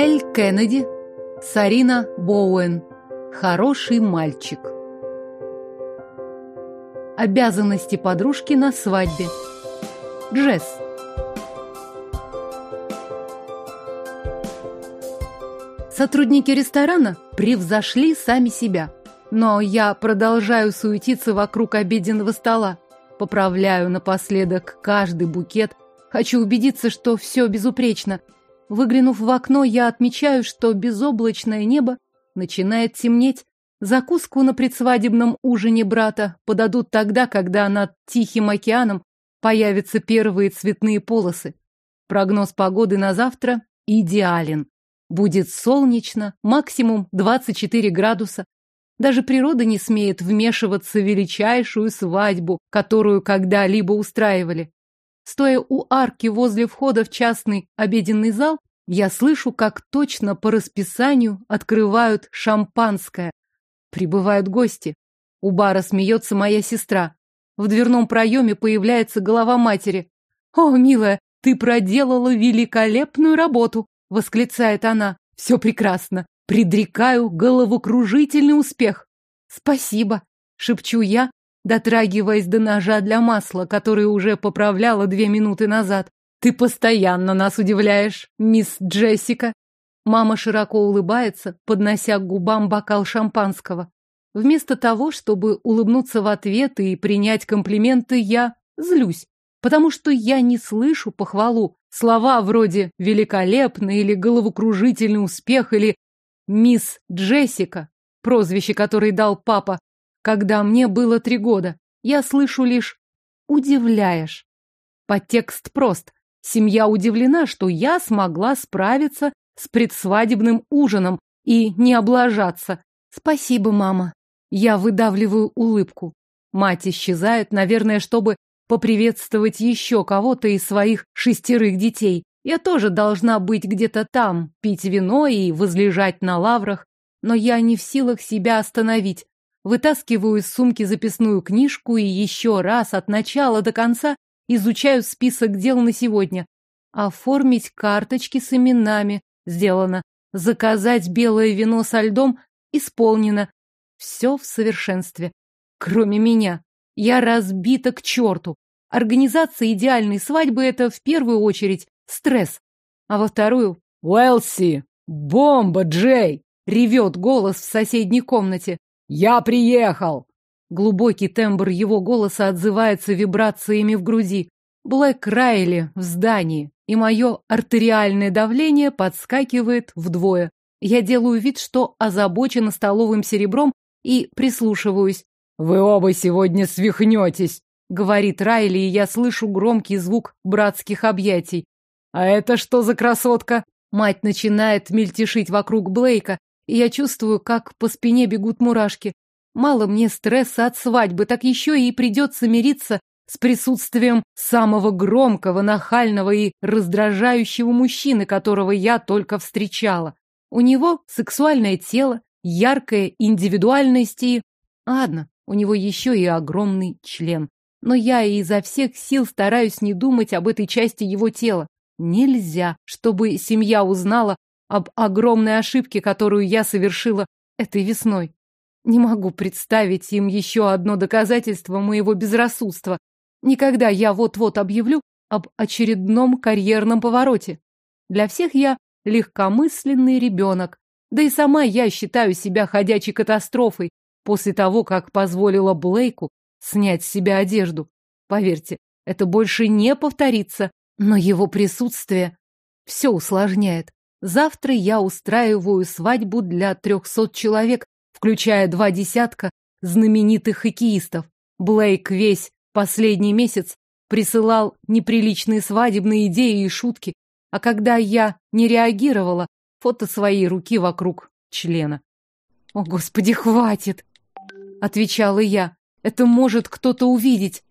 Эль Кеннеди, Сарина Боуэн. Хороший мальчик. Обязанности подружки на свадьбе. Джесс. Сотрудники ресторана превзошли сами себя. Но я продолжаю суетиться вокруг обеденного стола. Поправляю напоследок каждый букет. Хочу убедиться, что все безупречно. Выглянув в окно, я отмечаю, что безоблачное небо начинает темнеть. Закуску на предсвадебном ужине брата подадут тогда, когда над Тихим океаном появятся первые цветные полосы. Прогноз погоды на завтра идеален. Будет солнечно, максимум 24 градуса. Даже природа не смеет вмешиваться в величайшую свадьбу, которую когда-либо устраивали. Стоя у арки возле входа в частный обеденный зал, я слышу, как точно по расписанию открывают шампанское. Прибывают гости. У бара смеется моя сестра. В дверном проеме появляется голова матери. «О, милая, ты проделала великолепную работу!» — восклицает она. «Все прекрасно. Предрекаю головокружительный успех. Спасибо, шепчу я, дотрагиваясь до ножа для масла, который уже поправляла две минуты назад. Ты постоянно нас удивляешь, мисс Джессика. Мама широко улыбается, поднося к губам бокал шампанского. Вместо того, чтобы улыбнуться в ответ и принять комплименты, я злюсь, потому что я не слышу похвалу. Слова вроде «великолепный» или «головокружительный успех» или Мисс Джессика, прозвище, которое дал папа, когда мне было три года. Я слышу лишь «удивляешь». Подтекст прост. Семья удивлена, что я смогла справиться с предсвадебным ужином и не облажаться. Спасибо, мама. Я выдавливаю улыбку. Мать исчезает, наверное, чтобы поприветствовать еще кого-то из своих шестерых детей. Я тоже должна быть где-то там, пить вино и возлежать на лаврах, но я не в силах себя остановить. Вытаскиваю из сумки записную книжку и еще раз от начала до конца изучаю список дел на сегодня. Оформить карточки с именами сделано. Заказать белое вино со льдом исполнено. Все в совершенстве. Кроме меня. Я разбита к черту. Организация идеальной свадьбы — это в первую очередь стресс. А во вторую «Уэлси! Бомба, Джей!» — ревет голос в соседней комнате. «Я приехал!» Глубокий тембр его голоса отзывается вибрациями в груди. Блэк Райли в здании, и мое артериальное давление подскакивает вдвое. Я делаю вид, что озабочена столовым серебром и прислушиваюсь. «Вы оба сегодня свихнетесь!» — говорит Райли, и я слышу громкий звук братских объятий. «А это что за красотка?» Мать начинает мельтешить вокруг Блейка, и я чувствую, как по спине бегут мурашки. Мало мне стресса от свадьбы, так еще и придется мириться с присутствием самого громкого, нахального и раздражающего мужчины, которого я только встречала. У него сексуальное тело, яркая индивидуальность и... Ладно, у него еще и огромный член. Но я изо всех сил стараюсь не думать об этой части его тела. Нельзя, чтобы семья узнала об огромной ошибке, которую я совершила этой весной. Не могу представить им еще одно доказательство моего безрассудства. Никогда я вот-вот объявлю об очередном карьерном повороте. Для всех я легкомысленный ребенок. Да и сама я считаю себя ходячей катастрофой после того, как позволила Блейку снять с себя одежду. Поверьте, это больше не повторится. Но его присутствие все усложняет. Завтра я устраиваю свадьбу для трехсот человек, включая два десятка знаменитых хоккеистов. Блейк весь последний месяц присылал неприличные свадебные идеи и шутки, а когда я не реагировала, фото своей руки вокруг члена. «О, Господи, хватит!» — отвечала я. «Это может кто-то увидеть,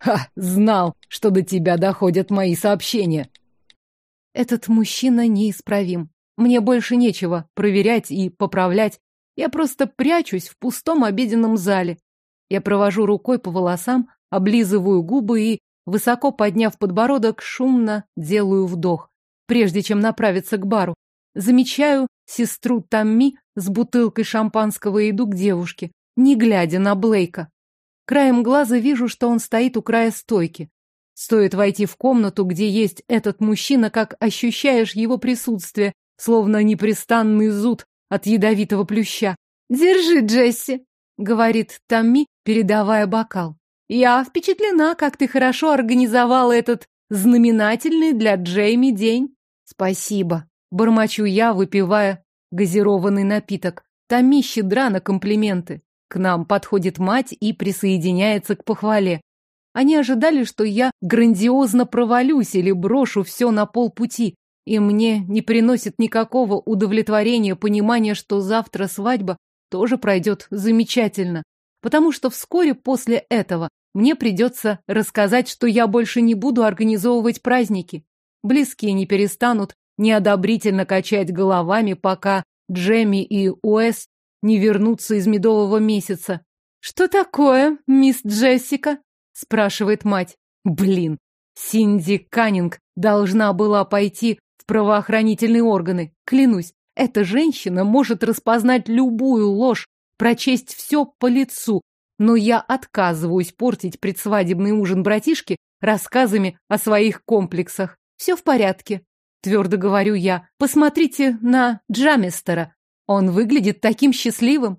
Ха, знал, что до тебя доходят мои сообщения. Этот мужчина неисправим. Мне больше нечего проверять и поправлять. Я просто прячусь в пустом обеденном зале. Я провожу рукой по волосам, облизываю губы и, высоко подняв подбородок, шумно делаю вдох. прежде чем направиться к бару. Замечаю сестру Тамми с бутылкой шампанского иду к девушке, не глядя на Блейка. Краем глаза вижу, что он стоит у края стойки. Стоит войти в комнату, где есть этот мужчина, как ощущаешь его присутствие, словно непрестанный зуд от ядовитого плюща. «Держи, Джесси», — говорит Тамми, передавая бокал. «Я впечатлена, как ты хорошо организовала этот знаменательный для Джейми день». «Спасибо», — бормочу я, выпивая газированный напиток. Тамми щедра на комплименты. К нам подходит мать и присоединяется к похвале. Они ожидали, что я грандиозно провалюсь или брошу все на полпути, и мне не приносит никакого удовлетворения понимание, что завтра свадьба тоже пройдет замечательно, потому что вскоре после этого мне придется рассказать, что я больше не буду организовывать праздники. Близкие не перестанут неодобрительно качать головами, пока Джемми и Уэс не вернутся из медового месяца. «Что такое, мисс Джессика?» — спрашивает мать. «Блин, Синди Каннинг должна была пойти в правоохранительные органы. Клянусь, эта женщина может распознать любую ложь, прочесть все по лицу, но я отказываюсь портить предсвадебный ужин братишки рассказами о своих комплексах. Все в порядке, твердо говорю я. Посмотрите на Джамистера. Он выглядит таким счастливым.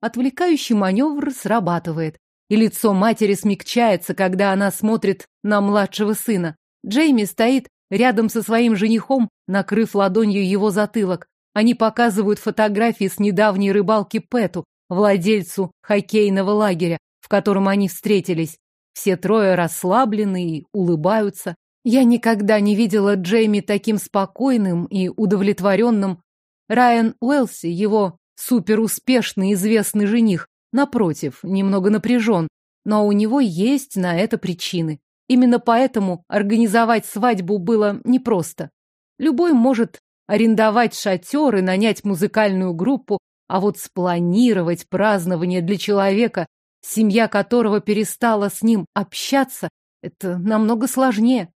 Отвлекающий маневр срабатывает, и лицо матери смягчается, когда она смотрит на младшего сына. Джейми стоит рядом со своим женихом, накрыв ладонью его затылок. Они показывают фотографии с недавней рыбалки Пэту, владельцу хоккейного лагеря, в котором они встретились. Все трое расслаблены и улыбаются. Я никогда не видела Джейми таким спокойным и удовлетворенным. Райан Уэлси, его суперуспешный известный жених, напротив, немного напряжен, но у него есть на это причины. Именно поэтому организовать свадьбу было непросто. Любой может арендовать шатер и нанять музыкальную группу, а вот спланировать празднование для человека, семья которого перестала с ним общаться, это намного сложнее.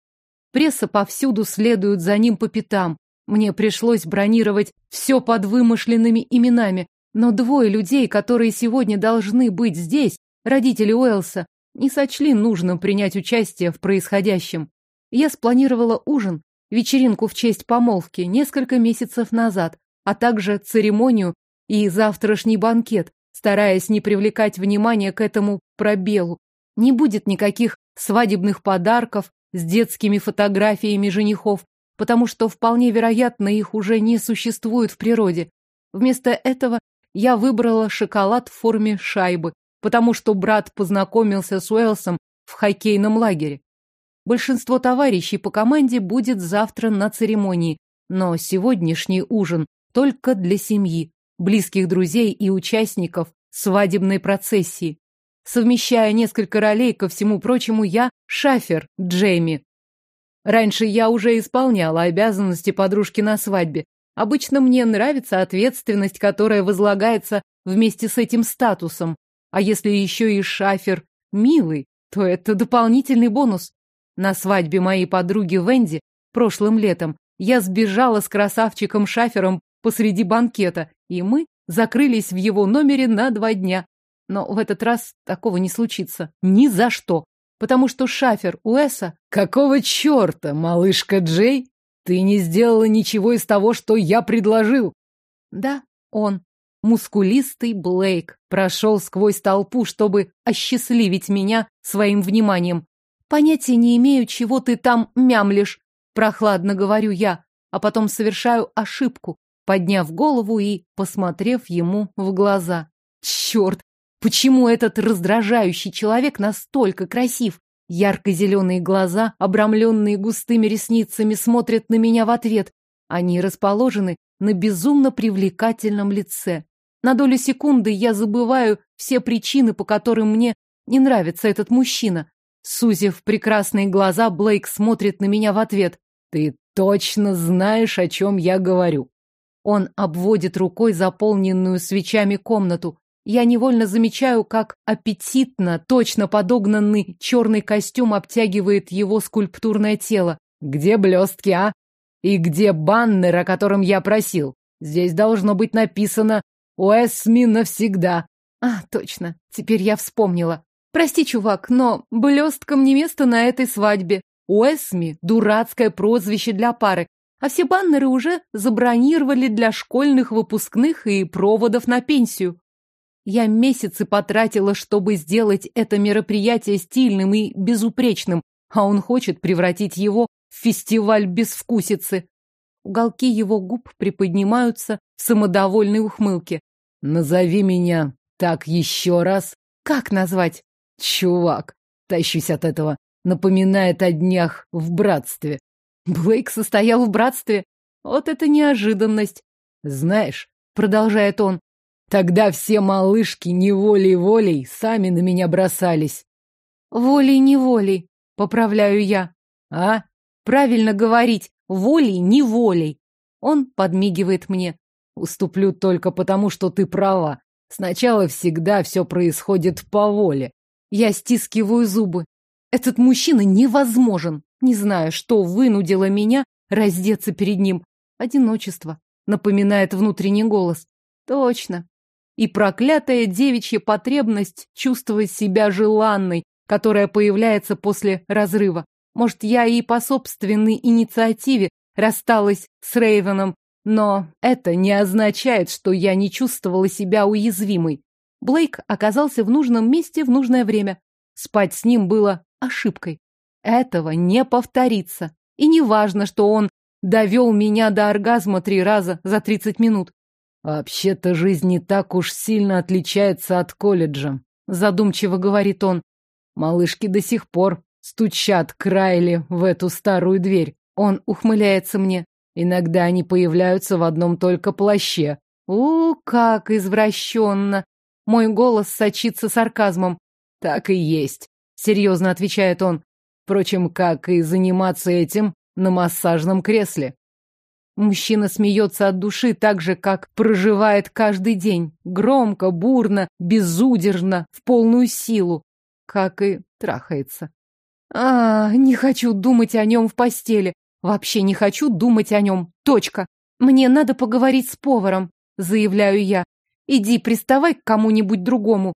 Пресса повсюду следует за ним по пятам. Мне пришлось бронировать все под вымышленными именами, но двое людей, которые сегодня должны быть здесь, родители Уэлса, не сочли нужным принять участие в происходящем. Я спланировала ужин, вечеринку в честь помолвки несколько месяцев назад, а также церемонию и завтрашний банкет, стараясь не привлекать внимания к этому пробелу. Не будет никаких свадебных подарков, с детскими фотографиями женихов, потому что вполне вероятно их уже не существует в природе. Вместо этого я выбрала шоколад в форме шайбы, потому что брат познакомился с Уэлсом в хоккейном лагере. Большинство товарищей по команде будет завтра на церемонии, но сегодняшний ужин только для семьи, близких друзей и участников свадебной процессии. Совмещая несколько ролей, ко всему прочему, я шафер Джейми. Раньше я уже исполняла обязанности подружки на свадьбе. Обычно мне нравится ответственность, которая возлагается вместе с этим статусом. А если еще и шафер милый, то это дополнительный бонус. На свадьбе моей подруги Венди прошлым летом я сбежала с красавчиком-шафером посреди банкета, и мы закрылись в его номере на два дня. Но в этот раз такого не случится. Ни за что. Потому что шафер Уэса... Какого черта, малышка Джей? Ты не сделала ничего из того, что я предложил. Да, он, мускулистый Блейк, прошел сквозь толпу, чтобы осчастливить меня своим вниманием. Понятия не имею, чего ты там мямлишь, прохладно говорю я, а потом совершаю ошибку, подняв голову и посмотрев ему в глаза. Черт, Почему этот раздражающий человек настолько красив? Ярко-зеленые глаза, обрамленные густыми ресницами, смотрят на меня в ответ. Они расположены на безумно привлекательном лице. На долю секунды я забываю все причины, по которым мне не нравится этот мужчина. Сузив прекрасные глаза, Блейк смотрит на меня в ответ. «Ты точно знаешь, о чем я говорю». Он обводит рукой заполненную свечами комнату я невольно замечаю, как аппетитно, точно подогнанный черный костюм обтягивает его скульптурное тело. Где блестки, а? И где баннер, о котором я просил? Здесь должно быть написано «Уэсми навсегда». А, точно. Теперь я вспомнила. Прости, чувак, но блесткам не место на этой свадьбе. Уэсми — дурацкое прозвище для пары, а все баннеры уже забронировали для школьных выпускных и проводов на пенсию. Я месяцы потратила, чтобы сделать это мероприятие стильным и безупречным, а он хочет превратить его в фестиваль безвкусицы. Уголки его губ приподнимаются в самодовольной ухмылке. «Назови меня так еще раз». «Как назвать?» «Чувак, тащусь от этого напоминает о днях в братстве. Блейк состоял в братстве? Вот это неожиданность. Знаешь, продолжает он, тогда все малышки неволей-волей сами на меня бросались. Волей-неволей, поправляю я. А? Правильно говорить, волей-неволей. Он подмигивает мне. Уступлю только потому, что ты права. Сначала всегда все происходит по воле. Я стискиваю зубы. Этот мужчина невозможен. Не знаю, что вынудило меня раздеться перед ним. Одиночество, напоминает внутренний голос. Точно. И проклятая девичья потребность чувствовать себя желанной, которая появляется после разрыва. Может, я и по собственной инициативе рассталась с Рейвеном, но это не означает, что я не чувствовала себя уязвимой. Блейк оказался в нужном месте в нужное время. Спать с ним было ошибкой. Этого не повторится. И не важно, что он довел меня до оргазма три раза за тридцать минут. Вообще-то жизнь не так уж сильно отличается от колледжа, задумчиво говорит он. Малышки до сих пор стучат Крайли в эту старую дверь. Он ухмыляется мне. Иногда они появляются в одном только плаще. У, как извращенно! Мой голос сочится сарказмом. Так и есть серьезно отвечает он. Впрочем, как и заниматься этим на массажном кресле. Мужчина смеется от души так же, как проживает каждый день. Громко, бурно, безудержно, в полную силу. Как и трахается. А, не хочу думать о нем в постели. Вообще не хочу думать о нем. Точка. Мне надо поговорить с поваром, заявляю я. Иди приставай к кому-нибудь другому.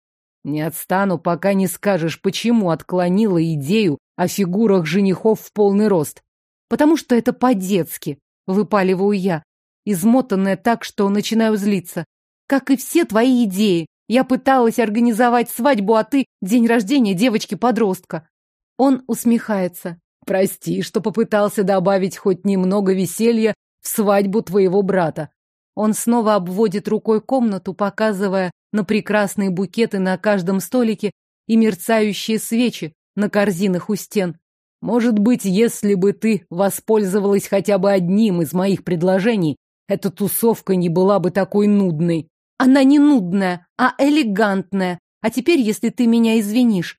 Не отстану, пока не скажешь, почему отклонила идею о фигурах женихов в полный рост. Потому что это по-детски, выпаливаю я, измотанная так, что начинаю злиться. Как и все твои идеи. Я пыталась организовать свадьбу, а ты — день рождения девочки-подростка. Он усмехается. Прости, что попытался добавить хоть немного веселья в свадьбу твоего брата. Он снова обводит рукой комнату, показывая на прекрасные букеты на каждом столике и мерцающие свечи на корзинах у стен. Может быть, если бы ты воспользовалась хотя бы одним из моих предложений, эта тусовка не была бы такой нудной. Она не нудная, а элегантная. А теперь, если ты меня извинишь.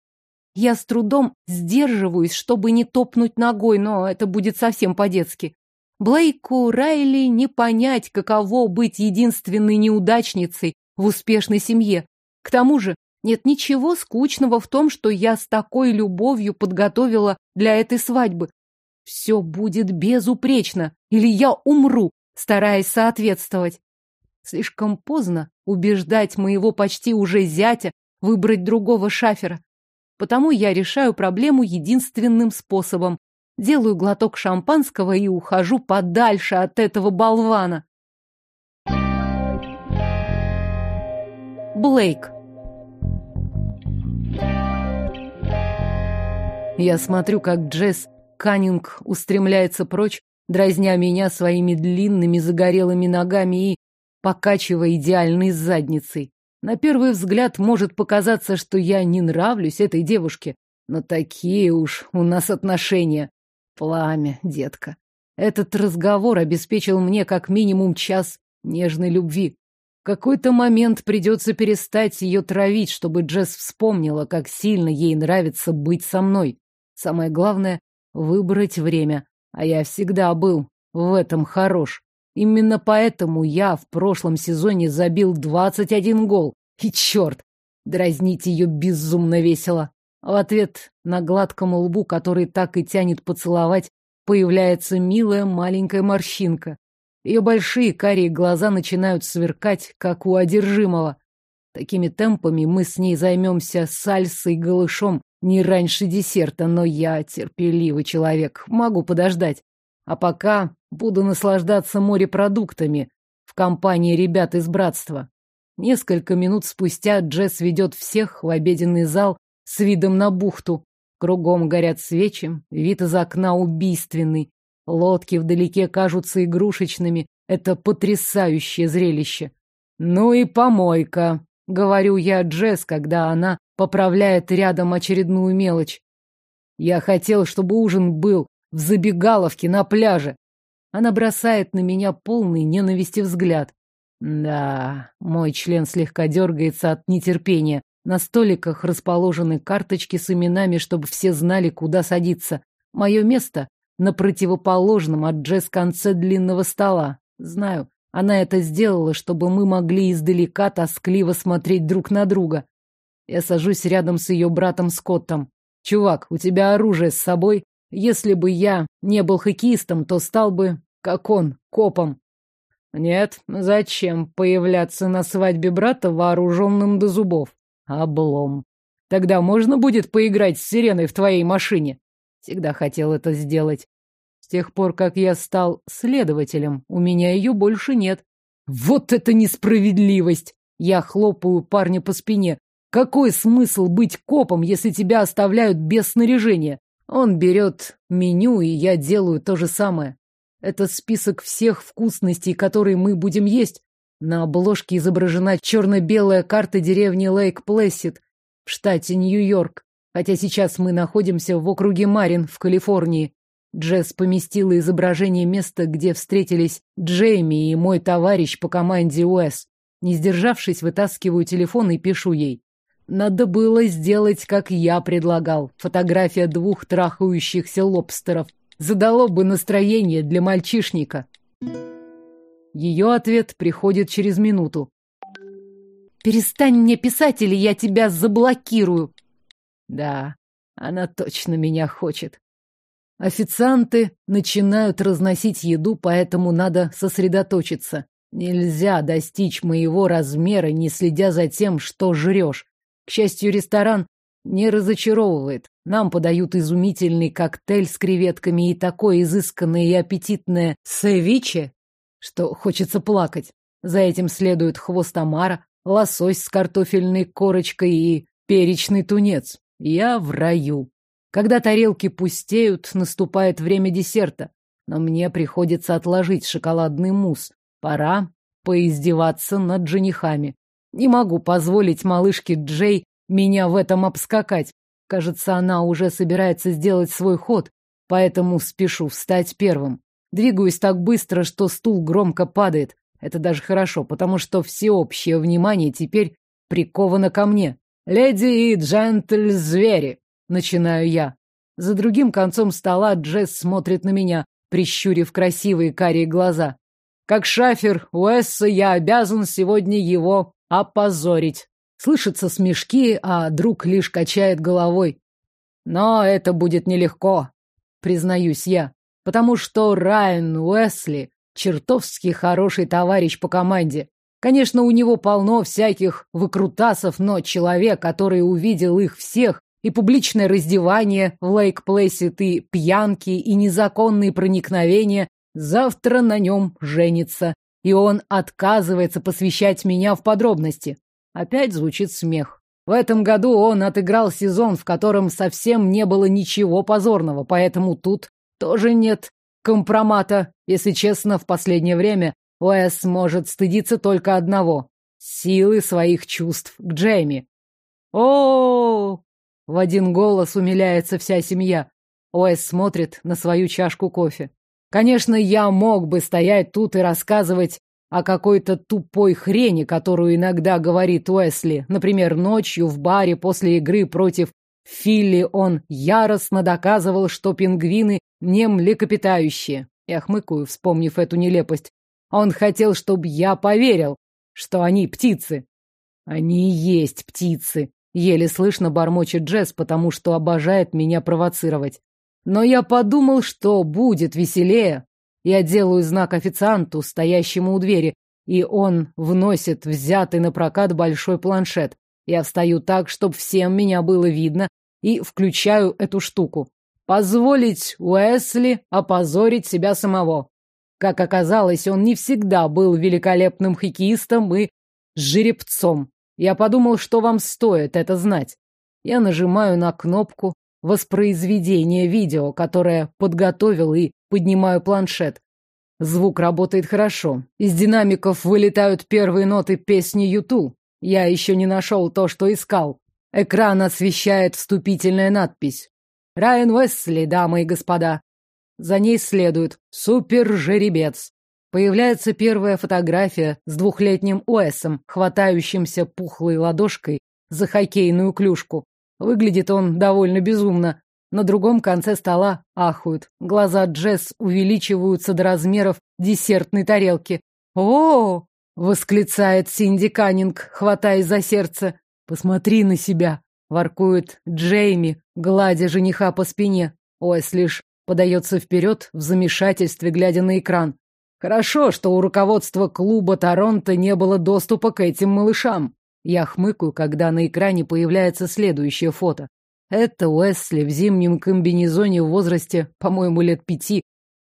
Я с трудом сдерживаюсь, чтобы не топнуть ногой, но это будет совсем по-детски. Блейку Райли не понять, каково быть единственной неудачницей в успешной семье. К тому же нет ничего скучного в том, что я с такой любовью подготовила для этой свадьбы. Все будет безупречно, или я умру, стараясь соответствовать. Слишком поздно убеждать моего почти уже зятя выбрать другого шафера. Потому я решаю проблему единственным способом. Делаю глоток шампанского и ухожу подальше от этого болвана. Блейк. Я смотрю, как Джесс Каннинг устремляется прочь, дразня меня своими длинными загорелыми ногами и покачивая идеальной задницей. На первый взгляд может показаться, что я не нравлюсь этой девушке, но такие уж у нас отношения. Пламя, детка. Этот разговор обеспечил мне как минимум час нежной любви. В какой-то момент придется перестать ее травить, чтобы Джесс вспомнила, как сильно ей нравится быть со мной. Самое главное — выбрать время. А я всегда был в этом хорош. Именно поэтому я в прошлом сезоне забил 21 гол. И черт, дразнить ее безумно весело. В ответ на гладком лбу, который так и тянет поцеловать, появляется милая маленькая морщинка. Ее большие карие глаза начинают сверкать, как у одержимого. Такими темпами мы с ней займемся сальсой голышом не раньше десерта, но я терпеливый человек, могу подождать. А пока буду наслаждаться морепродуктами в компании ребят из братства. Несколько минут спустя Джесс ведет всех в обеденный зал с видом на бухту. Кругом горят свечи, вид из окна убийственный. Лодки вдалеке кажутся игрушечными. Это потрясающее зрелище. Ну и помойка, говорю я Джесс, когда она поправляет рядом очередную мелочь. Я хотел, чтобы ужин был в забегаловке на пляже. Она бросает на меня полный ненависти взгляд. Да, мой член слегка дергается от нетерпения. На столиках расположены карточки с именами, чтобы все знали, куда садиться. Мое место на противоположном от Джесс конце длинного стола. Знаю, она это сделала, чтобы мы могли издалека тоскливо смотреть друг на друга. Я сажусь рядом с ее братом Скоттом. «Чувак, у тебя оружие с собой? Если бы я не был хоккеистом, то стал бы, как он, копом». «Нет, зачем появляться на свадьбе брата вооруженным до зубов?» Облом. Тогда можно будет поиграть с сиреной в твоей машине? Всегда хотел это сделать. С тех пор, как я стал следователем, у меня ее больше нет. Вот это несправедливость! Я хлопаю парня по спине. Какой смысл быть копом, если тебя оставляют без снаряжения? Он берет меню, и я делаю то же самое. Это список всех вкусностей, которые мы будем есть. На обложке изображена черно-белая карта деревни Лейк-Плэссид в штате Нью-Йорк, хотя сейчас мы находимся в округе Марин в Калифорнии. Джесс поместила изображение места, где встретились Джейми и мой товарищ по команде Уэс. Не сдержавшись, вытаскиваю телефон и пишу ей. Надо было сделать, как я предлагал. Фотография двух трахающихся лобстеров. Задало бы настроение для мальчишника. Ее ответ приходит через минуту. «Перестань мне писать, или я тебя заблокирую!» Да, она точно меня хочет. Официанты начинают разносить еду, поэтому надо сосредоточиться. Нельзя достичь моего размера, не следя за тем, что жрешь. К счастью, ресторан не разочаровывает. Нам подают изумительный коктейль с креветками и такое изысканное и аппетитное севиче, что хочется плакать. За этим следует хвост омара, лосось с картофельной корочкой и перечный тунец. Я в раю. Когда тарелки пустеют, наступает время десерта. Но мне приходится отложить шоколадный мусс. Пора поиздеваться над женихами. Не могу позволить малышке Джей меня в этом обскакать. Кажется, она уже собирается сделать свой ход, поэтому спешу встать первым. Двигаюсь так быстро, что стул громко падает. Это даже хорошо, потому что всеобщее внимание теперь приковано ко мне. «Леди и джентль-звери!» — начинаю я. За другим концом стола Джесс смотрит на меня, прищурив красивые карие глаза. Как шафер Уэсса я обязан сегодня его опозорить. Слышатся смешки, а друг лишь качает головой. Но это будет нелегко, признаюсь я потому что Райан Уэсли чертовски хороший товарищ по команде. Конечно, у него полно всяких выкрутасов, но человек, который увидел их всех, и публичное раздевание в Лейк-Плэссит, и пьянки, и незаконные проникновения, завтра на нем женится. И он отказывается посвящать меня в подробности. Опять звучит смех. В этом году он отыграл сезон, в котором совсем не было ничего позорного, поэтому тут тоже нет компромата. Если честно, в последнее время Уэс может стыдиться только одного — силы своих чувств к Джейми. о, В один голос умиляется вся семья. Уэс смотрит на свою чашку кофе. Конечно, я мог бы стоять тут и рассказывать о какой-то тупой хрени, которую иногда говорит Уэсли. Например, ночью в баре после игры против Филли он яростно доказывал, что пингвины не млекопитающие. Я хмыкаю, вспомнив эту нелепость. Он хотел, чтобы я поверил, что они птицы. Они и есть птицы. Еле слышно бормочет Джесс, потому что обожает меня провоцировать. Но я подумал, что будет веселее. Я делаю знак официанту, стоящему у двери, и он вносит взятый на прокат большой планшет. Я встаю так, чтобы всем меня было видно, и включаю эту штуку. Позволить Уэсли опозорить себя самого. Как оказалось, он не всегда был великолепным хоккеистом и жеребцом. Я подумал, что вам стоит это знать. Я нажимаю на кнопку воспроизведения видео, которое подготовил, и поднимаю планшет. Звук работает хорошо. Из динамиков вылетают первые ноты песни Юту. Я еще не нашел то, что искал. Экран освещает вступительная надпись. Райан Уэсли, дамы и господа. За ней следует супер-жеребец. Появляется первая фотография с двухлетним Уэсом, хватающимся пухлой ладошкой за хоккейную клюшку. Выглядит он довольно безумно. На другом конце стола ахают. Глаза Джесс увеличиваются до размеров десертной тарелки. «О!» — восклицает Синди Каннинг, хватаясь за сердце. «Посмотри на себя!» — воркует Джейми, гладя жениха по спине. Уэс лишь подается вперед в замешательстве, глядя на экран. Хорошо, что у руководства клуба Торонто не было доступа к этим малышам. Я хмыкаю, когда на экране появляется следующее фото. Это Уэсли в зимнем комбинезоне в возрасте, по-моему, лет пяти.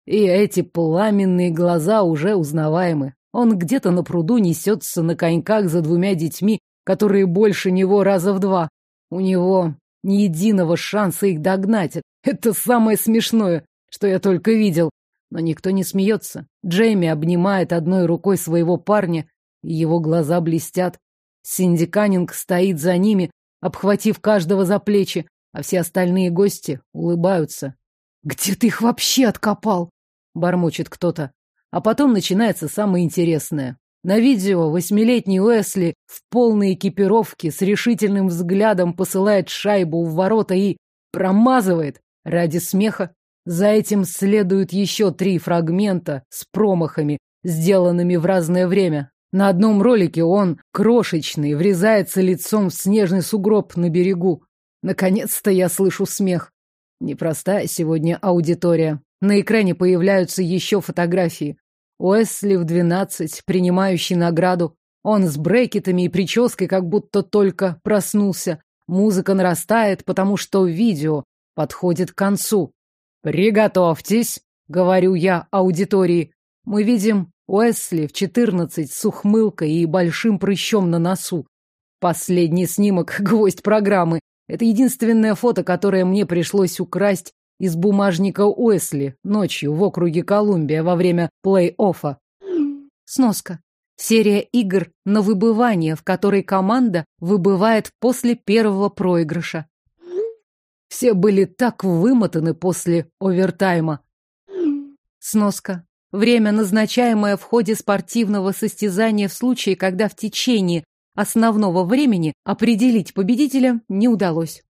И эти пламенные глаза уже узнаваемы. Он где-то на пруду несется на коньках за двумя детьми, которые больше него раза в два. У него ни единого шанса их догнать. Это самое смешное, что я только видел. Но никто не смеется. Джейми обнимает одной рукой своего парня, и его глаза блестят. Синди Каннинг стоит за ними, обхватив каждого за плечи, а все остальные гости улыбаются. «Где ты их вообще откопал?» — бормочет кто-то. А потом начинается самое интересное. На видео восьмилетний Уэсли в полной экипировке с решительным взглядом посылает шайбу в ворота и промазывает ради смеха. За этим следуют еще три фрагмента с промахами, сделанными в разное время. На одном ролике он, крошечный, врезается лицом в снежный сугроб на берегу. Наконец-то я слышу смех. Непростая сегодня аудитория. На экране появляются еще фотографии. Уэсли в двенадцать, принимающий награду. Он с брекетами и прической как будто только проснулся. Музыка нарастает, потому что видео подходит к концу. «Приготовьтесь», — говорю я аудитории. Мы видим Уэсли в четырнадцать с ухмылкой и большим прыщом на носу. Последний снимок — гвоздь программы. Это единственное фото, которое мне пришлось украсть из бумажника Уэсли ночью в округе Колумбия во время плей-оффа. Сноска. Серия игр на выбывание, в которой команда выбывает после первого проигрыша. Все были так вымотаны после овертайма. Сноска. Время, назначаемое в ходе спортивного состязания в случае, когда в течение основного времени определить победителя не удалось.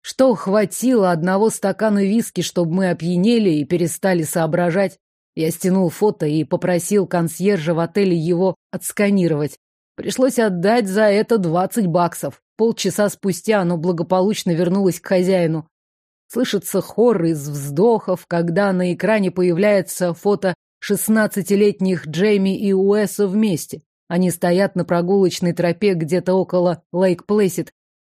Что хватило одного стакана виски, чтобы мы опьянели и перестали соображать? Я стянул фото и попросил консьержа в отеле его отсканировать. Пришлось отдать за это двадцать баксов. Полчаса спустя оно благополучно вернулось к хозяину. Слышится хор из вздохов, когда на экране появляется фото шестнадцатилетних Джейми и Уэса вместе. Они стоят на прогулочной тропе где-то около Лейк-Плэсид.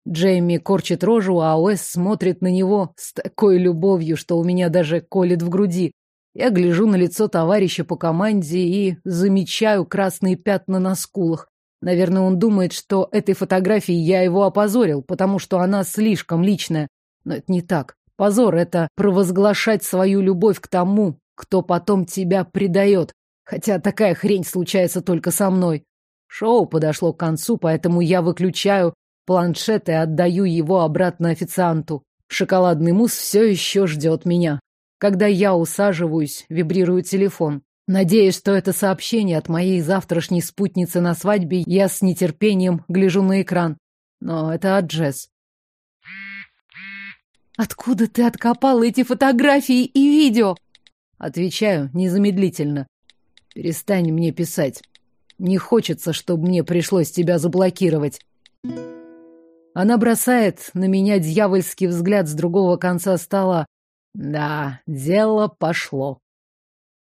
Джейми корчит рожу, а Уэс смотрит на него с такой любовью, что у меня даже колет в груди. Я гляжу на лицо товарища по команде и замечаю красные пятна на скулах. Наверное, он думает, что этой фотографией я его опозорил, потому что она слишком личная. Но это не так. Позор — это провозглашать свою любовь к тому, кто потом тебя предает. Хотя такая хрень случается только со мной. Шоу подошло к концу, поэтому я выключаю планшет и отдаю его обратно официанту. Шоколадный мусс все еще ждет меня. Когда я усаживаюсь, вибрирует телефон. Надеюсь, что это сообщение от моей завтрашней спутницы на свадьбе, я с нетерпением гляжу на экран. Но это от Джесс. Откуда ты откопал эти фотографии и видео? Отвечаю незамедлительно. Перестань мне писать. Не хочется, чтобы мне пришлось тебя заблокировать. Она бросает на меня дьявольский взгляд с другого конца стола. Да, дело пошло.